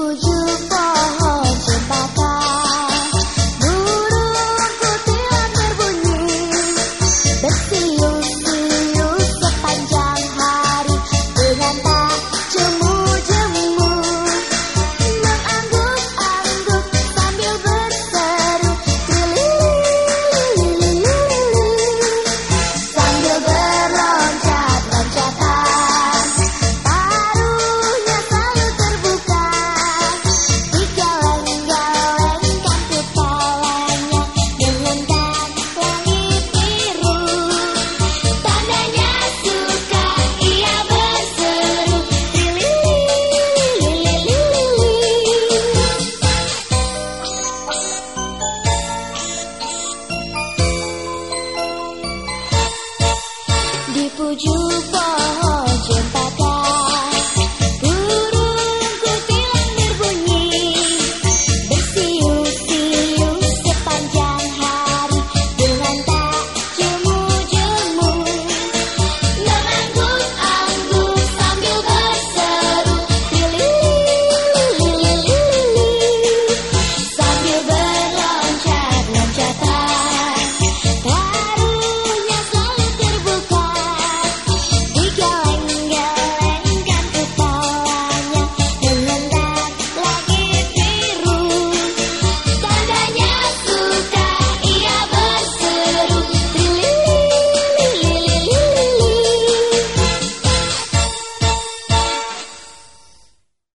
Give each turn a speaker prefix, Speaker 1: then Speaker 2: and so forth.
Speaker 1: aku jumpa